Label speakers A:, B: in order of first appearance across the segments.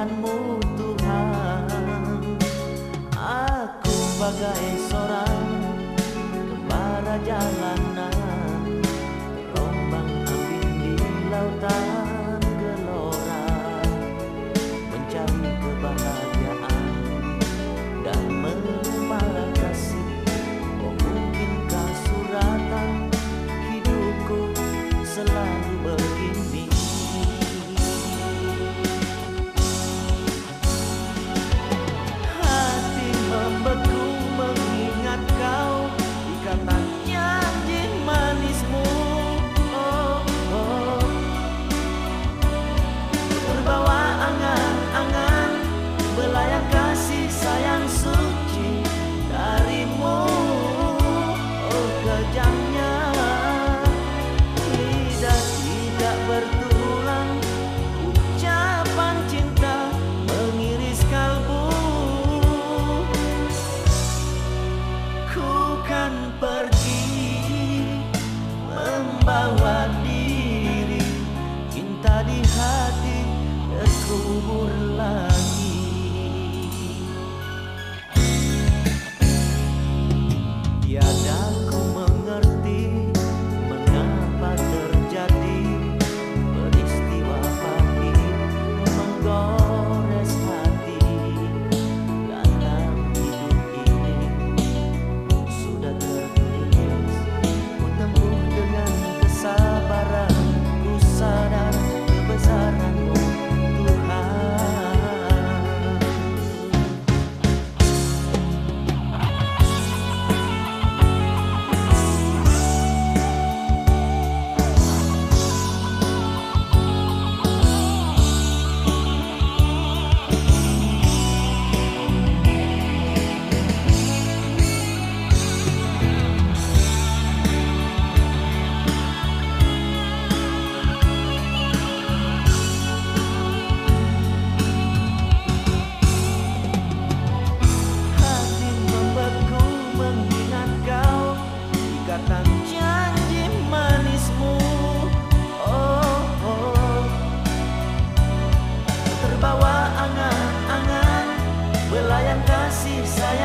A: kebesaranmu Tuhan. Aku bagai রসুল্লাহ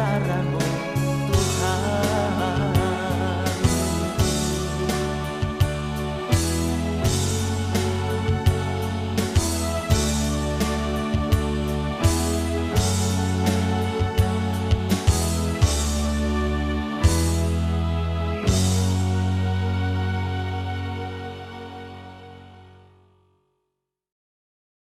A: sarangos.